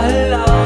my love.